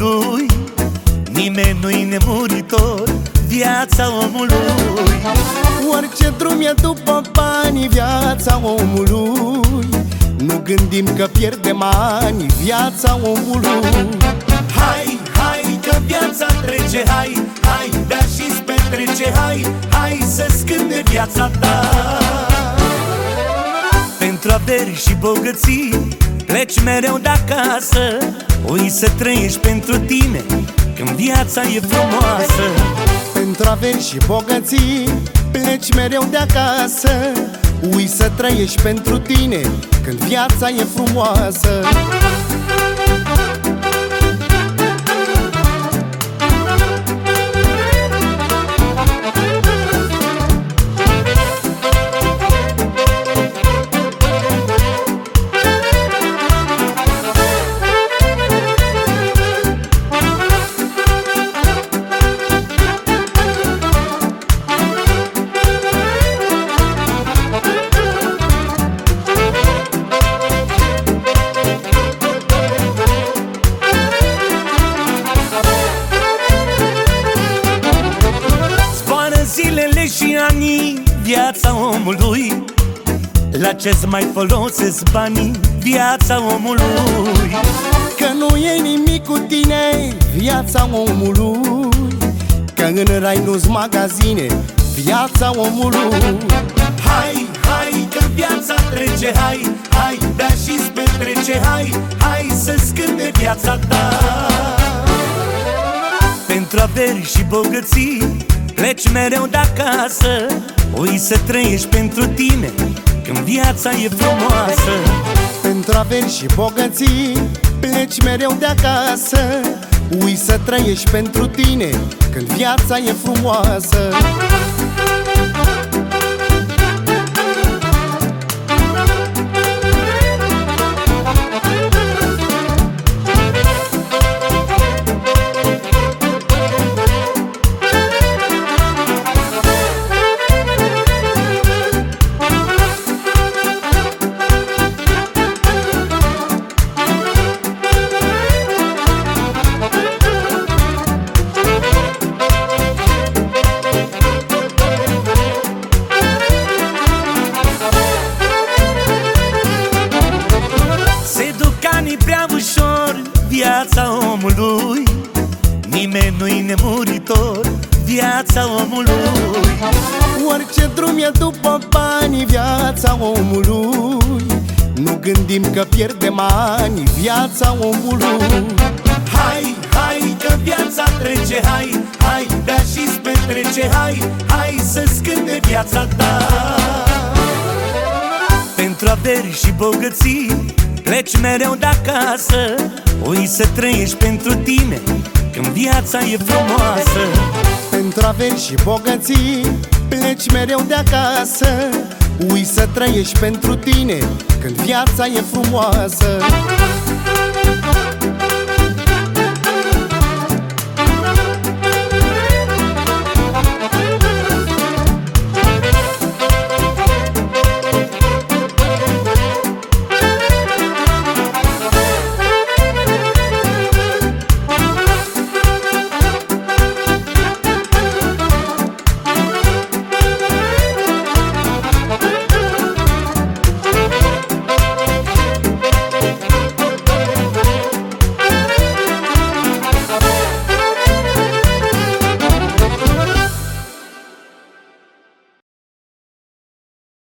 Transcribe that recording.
omului Nimeni nu-i nemuritor Viața omului. Orice drum e după bani Viața omului. Nu gândim că pierdem ani Viața omului. Hai, hai, că viața trece Hai, hai, bea și-ți petrece Hai, hai să scânde viața ta. Pentru averi și bogății Pleci mereu de acasă Ui să trăiești pentru tine Când viața e frumoasă. Pentru averi și bogății Pleci mereu de acasă. Ui să trăiești pentru tine Când viața e frumoasă zilele și anii Viața omului. La ce-ți mai folosesc banii Viața omului? Că nu e nimic cu tine Viața omului. Că în rai nu-s magazine Viața omului. Hai, hai, că viața trece Hai, hai, bea și-ți petrece Hai, hai să scânde viața ta. Pentru averi și bogății Pleci mereu de acasă Ui să trăiești pentru tine Când viața e frumoasă. Pentru averi și bogății Pleci mereu de acasă. Ui să trăiești pentru tine Când viața e frumoasă Viața omului. Nimeni nu-i nemuritor Viața omului. Orice drum e după bani Viața omului. Nu gândim că pierdem ani Viața omului. Hai, hai, că viața trece Hai, hai, bea și-ți petrece Hai, hai să scânde viața ta. Pentru averi și bogății Pleci mereu de acasă Ui să trăiești pentru tine Când viața e frumoasă. Pentru averi și bogății Pleci mereu de acasă Ui să trăiești pentru tine Când viața e frumoasă